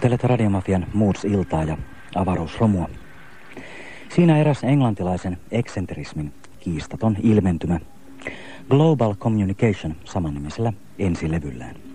Kuuntelet Radiomafian Moods-iltaa ja avaruusromua. Siinä eräs englantilaisen eksentrismin kiistaton ilmentymä. Global Communication samannimisellä ensilevyllään.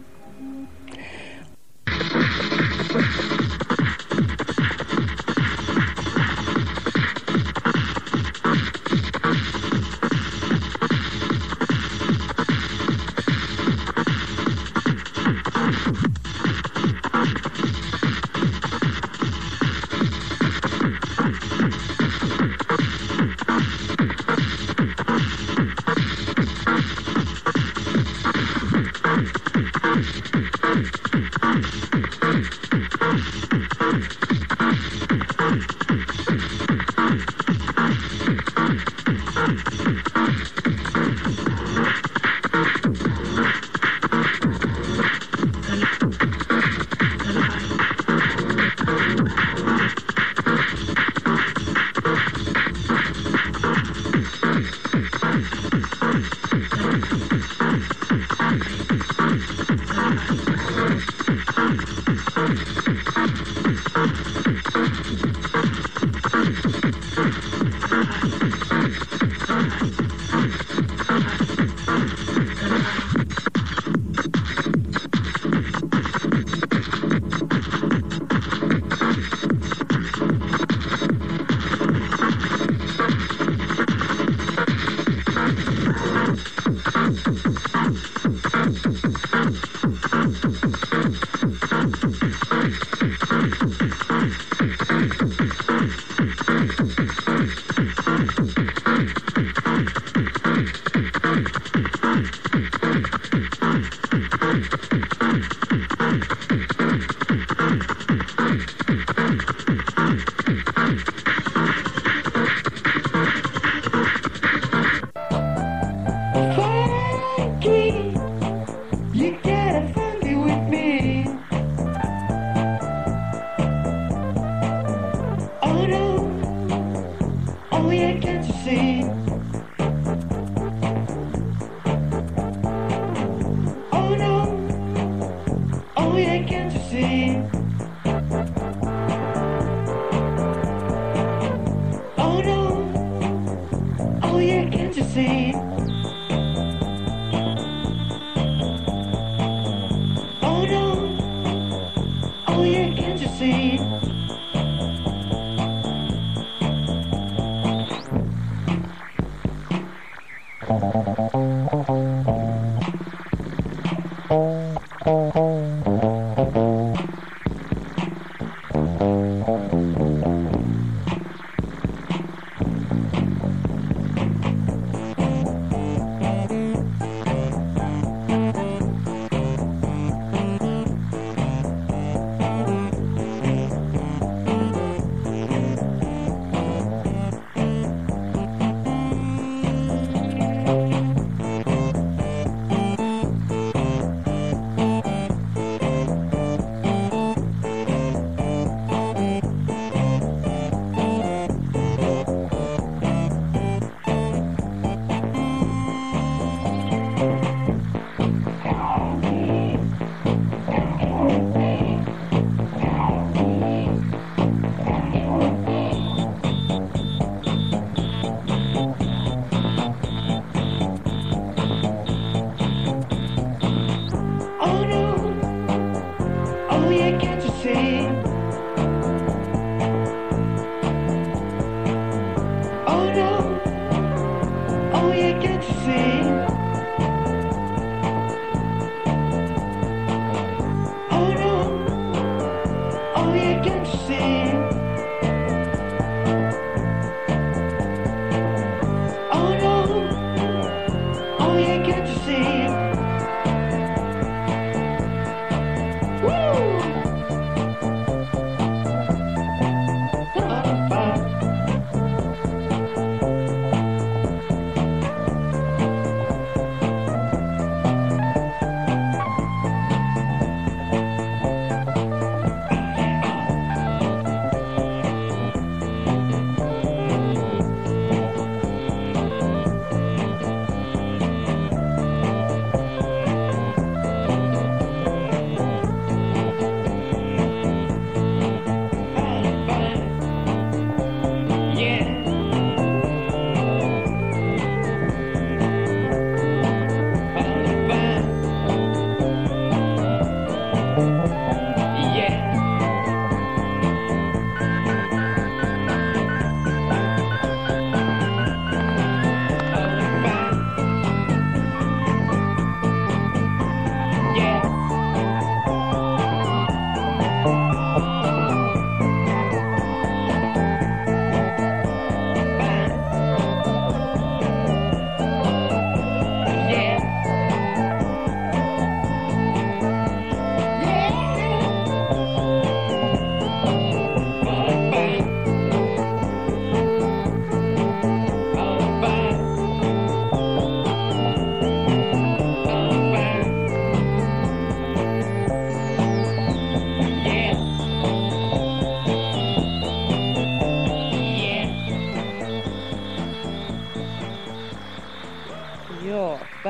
all your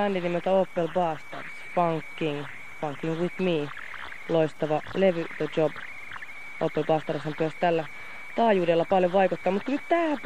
bändi nimeltä Opel Bastards, Funking, Funking with Me, loistava levy The Job. Opel Bastards on myös tällä taajuudella paljon vaikuttaa, mutta nyt tähän